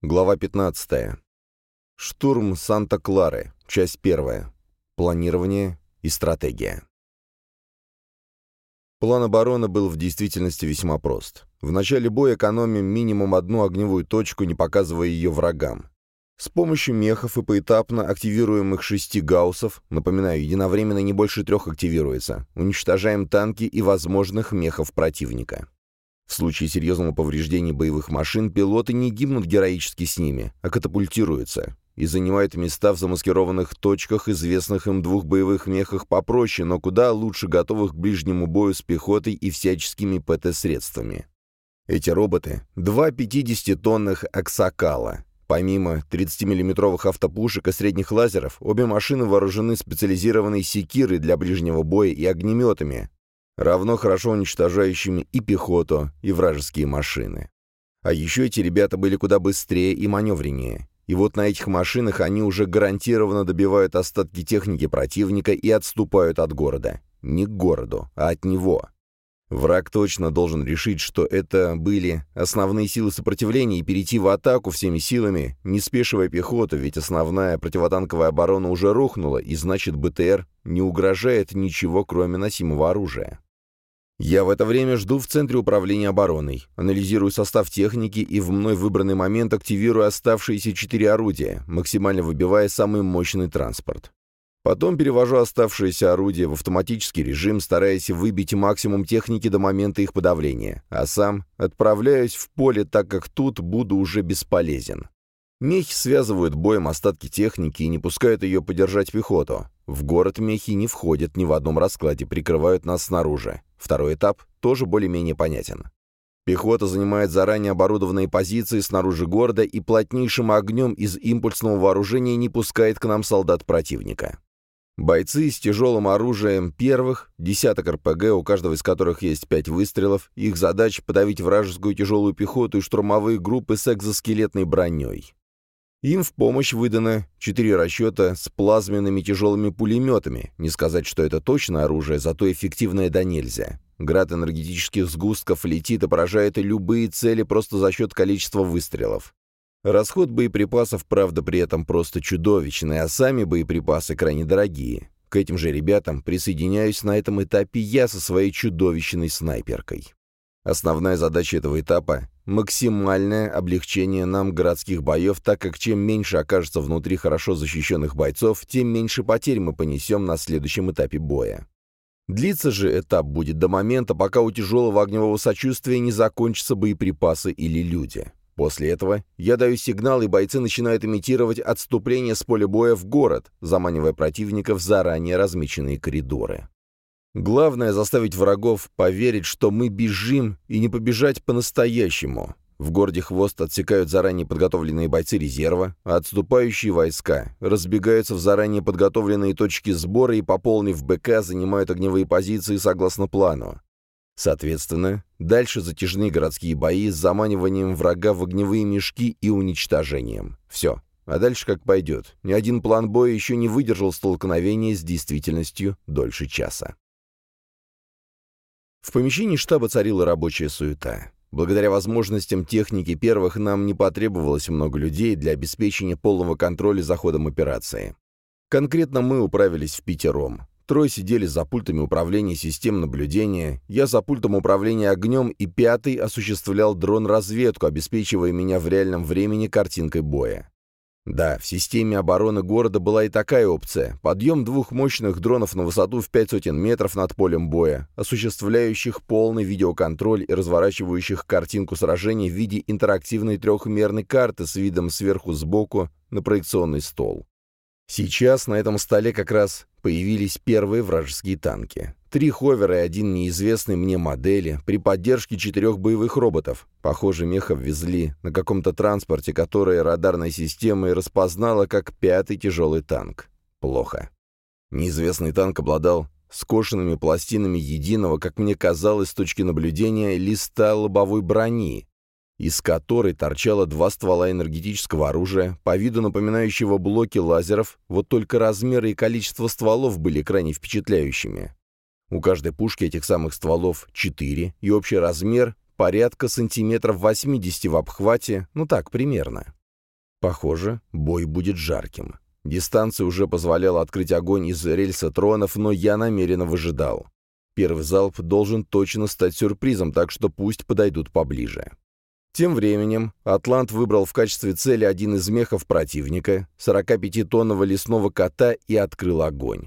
Глава 15. Штурм Санта-Клары. Часть 1. Планирование и стратегия. План обороны был в действительности весьма прост. В начале боя экономим минимум одну огневую точку, не показывая ее врагам. С помощью мехов и поэтапно активируемых шести гауссов, напоминаю, единовременно не больше трех активируется, уничтожаем танки и возможных мехов противника. В случае серьезного повреждения боевых машин пилоты не гибнут героически с ними, а катапультируются и занимают места в замаскированных точках, известных им двух боевых мехах попроще, но куда лучше готовых к ближнему бою с пехотой и всяческими ПТ-средствами. Эти роботы — два 50-тонных «Аксакала». Помимо 30-миллиметровых автопушек и средних лазеров, обе машины вооружены специализированной секирой для ближнего боя и огнеметами, равно хорошо уничтожающими и пехоту, и вражеские машины. А еще эти ребята были куда быстрее и маневреннее. И вот на этих машинах они уже гарантированно добивают остатки техники противника и отступают от города. Не к городу, а от него. Враг точно должен решить, что это были основные силы сопротивления и перейти в атаку всеми силами, не спешивая пехоту, ведь основная противотанковая оборона уже рухнула, и значит БТР не угрожает ничего, кроме носимого оружия. Я в это время жду в Центре управления обороной, анализирую состав техники и в мной выбранный момент активирую оставшиеся четыре орудия, максимально выбивая самый мощный транспорт. Потом перевожу оставшиеся орудия в автоматический режим, стараясь выбить максимум техники до момента их подавления, а сам отправляюсь в поле, так как тут буду уже бесполезен. Мехи связывают боем остатки техники и не пускают ее подержать пехоту. В город мехи не входят ни в одном раскладе, прикрывают нас снаружи. Второй этап тоже более-менее понятен. Пехота занимает заранее оборудованные позиции снаружи города и плотнейшим огнем из импульсного вооружения не пускает к нам солдат противника. Бойцы с тяжелым оружием первых, десяток РПГ, у каждого из которых есть пять выстрелов, их задача подавить вражескую тяжелую пехоту и штурмовые группы с экзоскелетной броней. Им в помощь выдано четыре расчета с плазменными тяжелыми пулеметами. Не сказать, что это точно оружие, зато эффективное до нельзя. Град энергетических сгустков летит и поражает любые цели просто за счет количества выстрелов. Расход боеприпасов, правда, при этом просто чудовищный, а сами боеприпасы крайне дорогие. К этим же ребятам присоединяюсь на этом этапе я со своей чудовищной снайперкой. Основная задача этого этапа — максимальное облегчение нам городских боев, так как чем меньше окажется внутри хорошо защищенных бойцов, тем меньше потерь мы понесем на следующем этапе боя. Длиться же этап будет до момента, пока у тяжелого огневого сочувствия не закончатся боеприпасы или люди. После этого я даю сигнал, и бойцы начинают имитировать отступление с поля боя в город, заманивая противников в заранее размеченные коридоры. Главное — заставить врагов поверить, что мы бежим, и не побежать по-настоящему. В городе Хвост отсекают заранее подготовленные бойцы резерва, а отступающие войска разбегаются в заранее подготовленные точки сбора и, пополнив БК, занимают огневые позиции согласно плану. Соответственно, дальше затяжные городские бои с заманиванием врага в огневые мешки и уничтожением. Все. А дальше как пойдет. Ни один план боя еще не выдержал столкновения с действительностью дольше часа. В помещении штаба царила рабочая суета. Благодаря возможностям техники первых нам не потребовалось много людей для обеспечения полного контроля за ходом операции. Конкретно мы управились в пятером. Трое сидели за пультами управления систем наблюдения, я за пультом управления огнем и пятый осуществлял дрон-разведку, обеспечивая меня в реальном времени картинкой боя. Да, в системе обороны города была и такая опция. Подъем двух мощных дронов на высоту в пять сотен метров над полем боя, осуществляющих полный видеоконтроль и разворачивающих картинку сражений в виде интерактивной трехмерной карты с видом сверху сбоку на проекционный стол. Сейчас на этом столе как раз появились первые вражеские танки. Три ховера и один неизвестный мне модели при поддержке четырех боевых роботов. Похоже, мехов везли на каком-то транспорте, который радарная система и распознала как пятый тяжелый танк. Плохо. Неизвестный танк обладал скошенными пластинами единого, как мне казалось с точки наблюдения, листа лобовой брони, из которой торчало два ствола энергетического оружия, по виду напоминающего блоки лазеров, вот только размеры и количество стволов были крайне впечатляющими. У каждой пушки этих самых стволов 4, и общий размер порядка сантиметров 80 в обхвате, ну так, примерно. Похоже, бой будет жарким. Дистанция уже позволяла открыть огонь из рельсотронов, но я намеренно выжидал. Первый залп должен точно стать сюрпризом, так что пусть подойдут поближе. Тем временем «Атлант» выбрал в качестве цели один из мехов противника, 45-тонного лесного кота, и открыл огонь.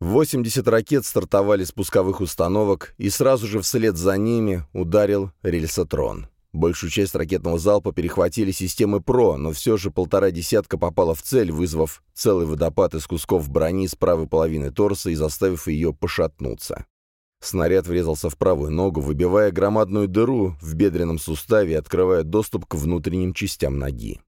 80 ракет стартовали с пусковых установок, и сразу же вслед за ними ударил рельсотрон. Большую часть ракетного залпа перехватили системы ПРО, но все же полтора десятка попало в цель, вызвав целый водопад из кусков брони с правой половины торса и заставив ее пошатнуться. Снаряд врезался в правую ногу, выбивая громадную дыру в бедренном суставе и открывая доступ к внутренним частям ноги.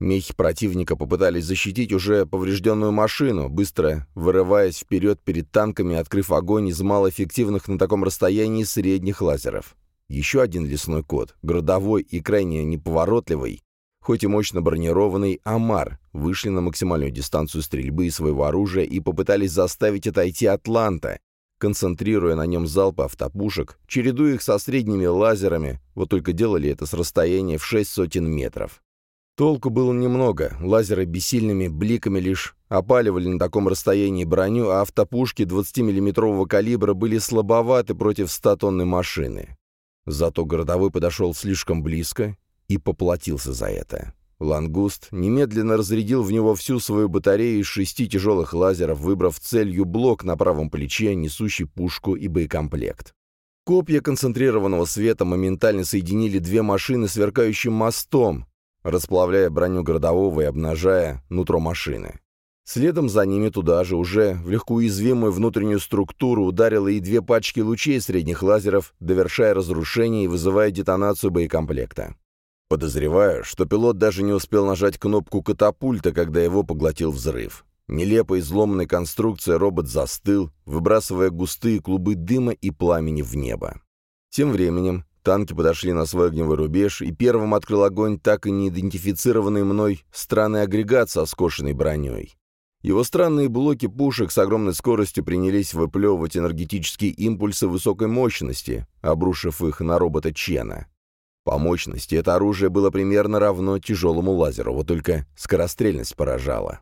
Мехи противника попытались защитить уже поврежденную машину, быстро вырываясь вперед перед танками, открыв огонь из малоэффективных на таком расстоянии средних лазеров. Еще один лесной кот, городовой и крайне неповоротливый, хоть и мощно бронированный «Амар», вышли на максимальную дистанцию стрельбы из своего оружия и попытались заставить отойти «Атланта», концентрируя на нем залпы автопушек, чередуя их со средними лазерами, вот только делали это с расстояния в шесть сотен метров. Толку было немного, лазеры бессильными бликами лишь опаливали на таком расстоянии броню, а автопушки 20-миллиметрового калибра были слабоваты против 100-тонной машины. Зато городовой подошел слишком близко и поплатился за это. Лангуст немедленно разрядил в него всю свою батарею из шести тяжелых лазеров, выбрав целью блок на правом плече, несущий пушку и боекомплект. Копья концентрированного света моментально соединили две машины сверкающим мостом, расплавляя броню городового и обнажая нутро машины. Следом за ними туда же, уже в легко уязвимую внутреннюю структуру, ударило и две пачки лучей средних лазеров, довершая разрушение и вызывая детонацию боекомплекта. Подозреваю, что пилот даже не успел нажать кнопку катапульта, когда его поглотил взрыв. Нелепо изломанной конструкция робот застыл, выбрасывая густые клубы дыма и пламени в небо. Тем временем танки подошли на свой огневой рубеж, и первым открыл огонь так и не идентифицированный мной странный агрегат со скошенной броней. Его странные блоки пушек с огромной скоростью принялись выплевывать энергетические импульсы высокой мощности, обрушив их на робота Чена. По мощности это оружие было примерно равно тяжелому лазеру, вот только скорострельность поражала.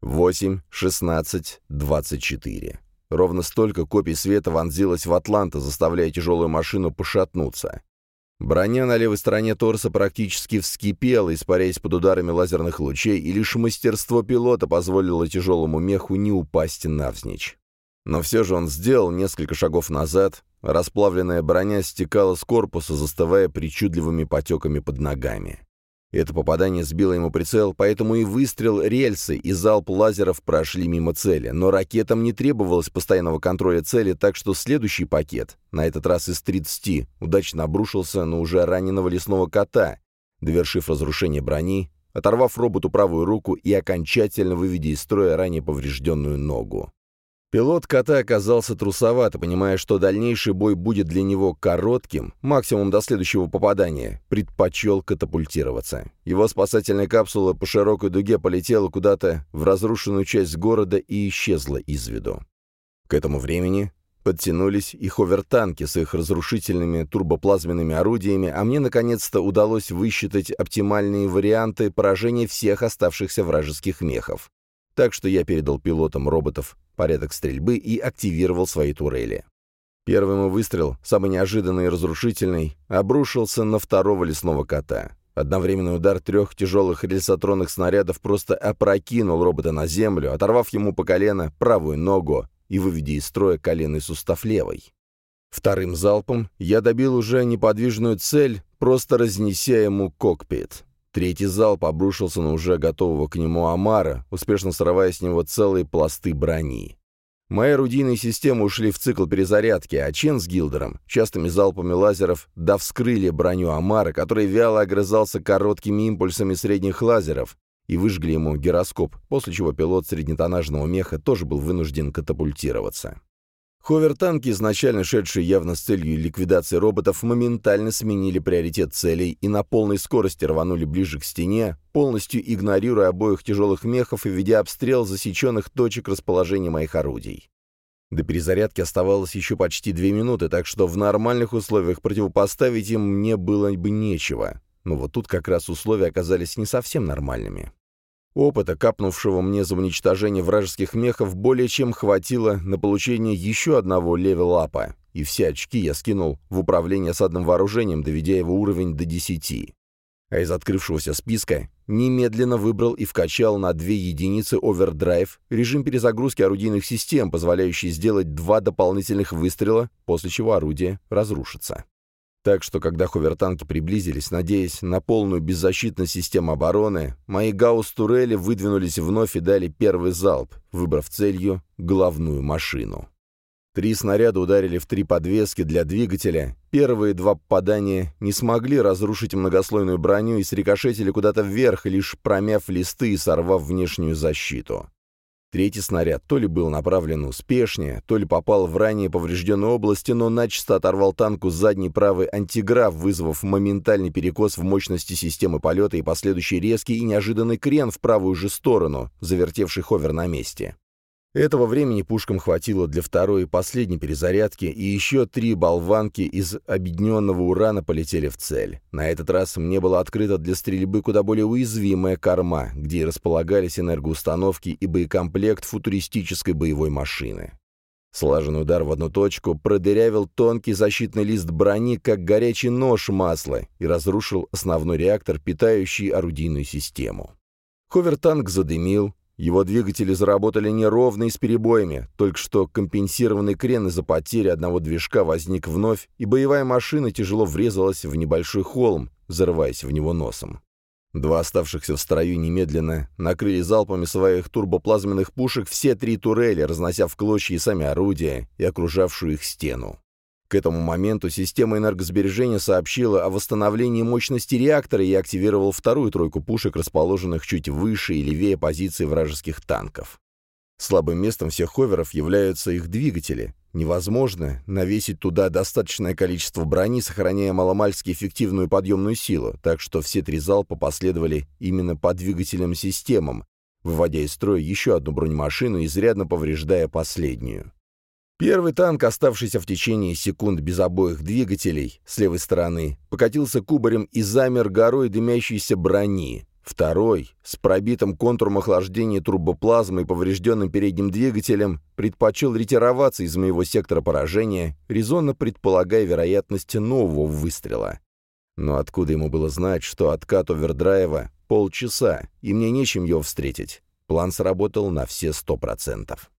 8, 16, 24. Ровно столько копий света вонзилось в Атланта, заставляя тяжелую машину пошатнуться. Броня на левой стороне торса практически вскипела, испаряясь под ударами лазерных лучей, и лишь мастерство пилота позволило тяжелому меху не упасть навзничь. Но все же он сделал несколько шагов назад, расплавленная броня стекала с корпуса, застывая причудливыми потеками под ногами. Это попадание сбило ему прицел, поэтому и выстрел рельсы и залп лазеров прошли мимо цели, но ракетам не требовалось постоянного контроля цели, так что следующий пакет, на этот раз из 30, удачно обрушился на уже раненого лесного кота, довершив разрушение брони, оторвав роботу правую руку и окончательно выведя из строя ранее поврежденную ногу. Пилот кота оказался трусовато, понимая, что дальнейший бой будет для него коротким, максимум до следующего попадания, предпочел катапультироваться. Его спасательная капсула по широкой дуге полетела куда-то в разрушенную часть города и исчезла из виду. К этому времени подтянулись и ховертанки с их разрушительными турбоплазменными орудиями, а мне наконец-то удалось высчитать оптимальные варианты поражения всех оставшихся вражеских мехов. Так что я передал пилотам роботов порядок стрельбы и активировал свои турели. Первый мой выстрел, самый неожиданный и разрушительный, обрушился на второго лесного кота. Одновременный удар трех тяжелых рельсотронных снарядов просто опрокинул робота на землю, оторвав ему по колено правую ногу и выведя из строя коленный сустав левой. Вторым залпом я добил уже неподвижную цель, просто разнеся ему кокпит. Третий залп обрушился на уже готового к нему Амара, успешно срывая с него целые пласты брони. Мои орудийные системы ушли в цикл перезарядки, а Чен с Гилдером, частыми залпами лазеров, да вскрыли броню Амара, который вяло огрызался короткими импульсами средних лазеров, и выжгли ему гироскоп, после чего пилот среднетоннажного меха тоже был вынужден катапультироваться. Ховертанки, изначально шедшие явно с целью ликвидации роботов, моментально сменили приоритет целей и на полной скорости рванули ближе к стене, полностью игнорируя обоих тяжелых мехов и ведя обстрел засеченных точек расположения моих орудий. До перезарядки оставалось еще почти две минуты, так что в нормальных условиях противопоставить им мне было бы нечего. но вот тут как раз условия оказались не совсем нормальными. Опыта, капнувшего мне за уничтожение вражеских мехов, более чем хватило на получение еще одного левел-апа, и все очки я скинул в управление осадным вооружением, доведя его уровень до 10. А из открывшегося списка немедленно выбрал и вкачал на две единицы овердрайв, режим перезагрузки орудийных систем, позволяющий сделать два дополнительных выстрела, после чего орудие разрушится. Так что, когда ховертанки приблизились, надеясь на полную беззащитность системы обороны, мои гаусс-турели выдвинулись вновь и дали первый залп, выбрав целью главную машину. Три снаряда ударили в три подвески для двигателя. Первые два попадания не смогли разрушить многослойную броню и срикошетили куда-то вверх, лишь промяв листы и сорвав внешнюю защиту. Третий снаряд то ли был направлен успешнее, то ли попал в ранее поврежденную области, но начисто оторвал танку задний правый антиграф, вызвав моментальный перекос в мощности системы полета и последующий резкий и неожиданный крен в правую же сторону, завертевший ховер на месте. Этого времени пушкам хватило для второй и последней перезарядки, и еще три болванки из объединенного урана полетели в цель. На этот раз мне была открыта для стрельбы куда более уязвимая корма, где располагались энергоустановки и боекомплект футуристической боевой машины. Слаженный удар в одну точку продырявил тонкий защитный лист брони, как горячий нож масла, и разрушил основной реактор, питающий орудийную систему. Ховертанк задымил, его двигатели заработали неровно и с перебоями, только что компенсированный крен из-за потери одного движка возник вновь, и боевая машина тяжело врезалась в небольшой холм, зарываясь в него носом. Два оставшихся в строю немедленно накрыли залпами своих турбоплазменных пушек все три турели, разнося в клочья и сами орудия, и окружавшую их стену. К этому моменту система энергосбережения сообщила о восстановлении мощности реактора и активировал вторую тройку пушек, расположенных чуть выше и левее позиции вражеских танков. Слабым местом всех ховеров являются их двигатели. Невозможно навесить туда достаточное количество брони, сохраняя маломальски эффективную подъемную силу, так что все три залпа последовали именно по двигателям системам, выводя из строя еще одну бронемашину, изрядно повреждая последнюю. Первый танк, оставшийся в течение секунд без обоих двигателей, с левой стороны, покатился кубарем и замер горой дымящейся брони. Второй, с пробитым контуром охлаждения турбоплазмы и поврежденным передним двигателем, предпочел ретироваться из моего сектора поражения, резонно предполагая вероятность нового выстрела. Но откуда ему было знать, что откат овердрайва — полчаса, и мне нечем его встретить? План сработал на все сто процентов.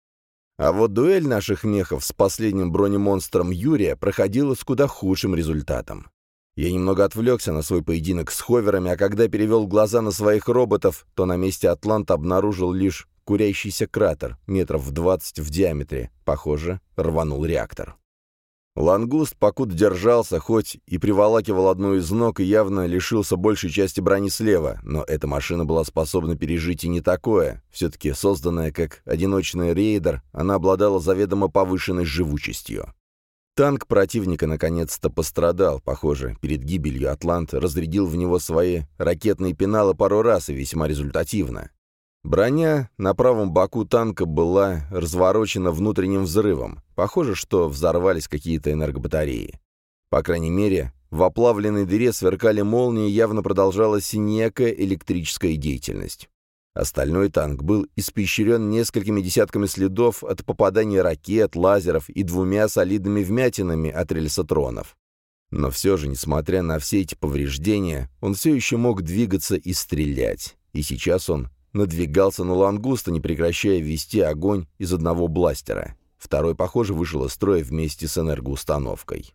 А вот дуэль наших мехов с последним бронемонстром Юрия проходила с куда худшим результатом. Я немного отвлекся на свой поединок с ховерами, а когда перевел глаза на своих роботов, то на месте Атланта обнаружил лишь курящийся кратер, метров в двадцать в диаметре. Похоже, рванул реактор. Лангуст, покуда держался, хоть и приволакивал одну из ног и явно лишился большей части брони слева, но эта машина была способна пережить и не такое. Все-таки созданная как одиночный рейдер, она обладала заведомо повышенной живучестью. Танк противника наконец-то пострадал, похоже, перед гибелью Атлант разрядил в него свои ракетные пеналы пару раз и весьма результативно. Броня на правом боку танка была разворочена внутренним взрывом. Похоже, что взорвались какие-то энергобатареи. По крайней мере, в оплавленной дыре сверкали молнии, явно продолжалась некая электрическая деятельность. Остальной танк был испещрен несколькими десятками следов от попадания ракет, лазеров и двумя солидными вмятинами от рельсотронов. Но все же, несмотря на все эти повреждения, он все еще мог двигаться и стрелять. И сейчас он надвигался на лангуста, не прекращая вести огонь из одного бластера. Второй, похоже, вышел из строя вместе с энергоустановкой.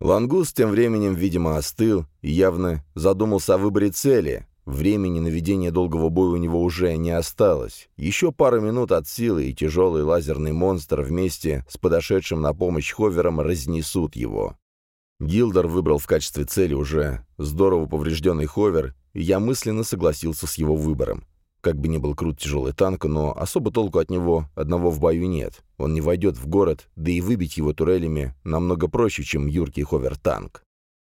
Лангуст тем временем, видимо, остыл и явно задумался о выборе цели. Времени на ведение долгого боя у него уже не осталось. Еще пару минут от силы, и тяжелый лазерный монстр вместе с подошедшим на помощь ховером разнесут его. Гилдер выбрал в качестве цели уже здорово поврежденный ховер, и я мысленно согласился с его выбором. Как бы ни был крут тяжелый танк, но особо толку от него одного в бою нет. Он не войдет в город, да и выбить его турелями намного проще, чем юркий ховер-танк.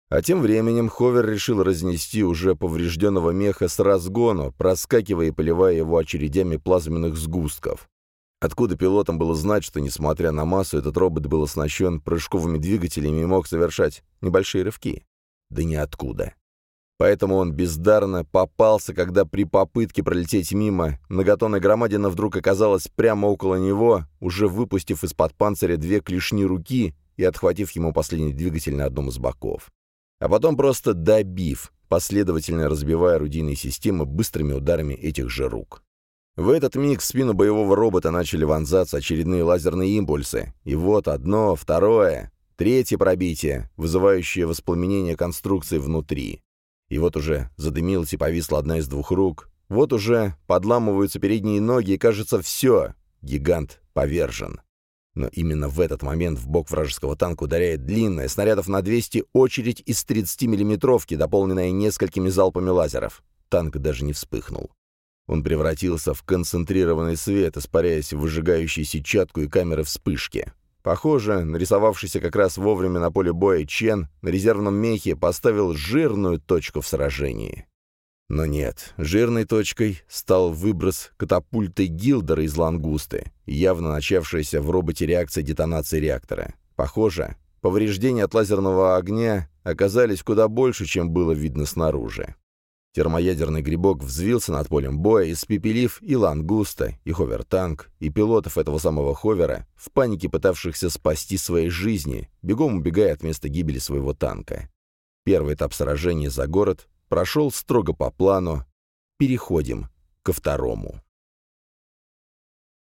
А тем временем Ховер решил разнести уже поврежденного меха с разгону, проскакивая и поливая его очередями плазменных сгустков. Откуда пилотам было знать, что, несмотря на массу, этот робот был оснащен прыжковыми двигателями и мог совершать небольшие рывки? Да ниоткуда. Поэтому он бездарно попался, когда при попытке пролететь мимо многотонная громадина вдруг оказалась прямо около него, уже выпустив из-под панциря две клешни руки и отхватив ему последний двигатель на одном из боков. А потом просто добив, последовательно разбивая орудийные системы быстрыми ударами этих же рук. В этот миг в спину боевого робота начали вонзаться очередные лазерные импульсы. И вот одно, второе, третье пробитие, вызывающее воспламенение конструкции внутри. И вот уже задымилась и повисла одна из двух рук. Вот уже подламываются передние ноги, и кажется, все, гигант повержен. Но именно в этот момент в бок вражеского танка ударяет длинная, снарядов на 200, очередь из 30-миллиметровки, дополненная несколькими залпами лазеров. Танк даже не вспыхнул. Он превратился в концентрированный свет, испаряясь в выжигающей сетчатку и камеры вспышки. Похоже, нарисовавшийся как раз вовремя на поле боя Чен на резервном мехе поставил жирную точку в сражении. Но нет, жирной точкой стал выброс катапульты Гилдера из лангуста и явно начавшаяся в роботе реакция детонации реактора. Похоже, повреждения от лазерного огня оказались куда больше, чем было видно снаружи. Термоядерный грибок взвился над полем боя, испепелив и лангуста, и ховертанк, и пилотов этого самого ховера, в панике пытавшихся спасти свои жизни, бегом убегая от места гибели своего танка. Первый этап сражения за город прошел строго по плану. Переходим ко второму.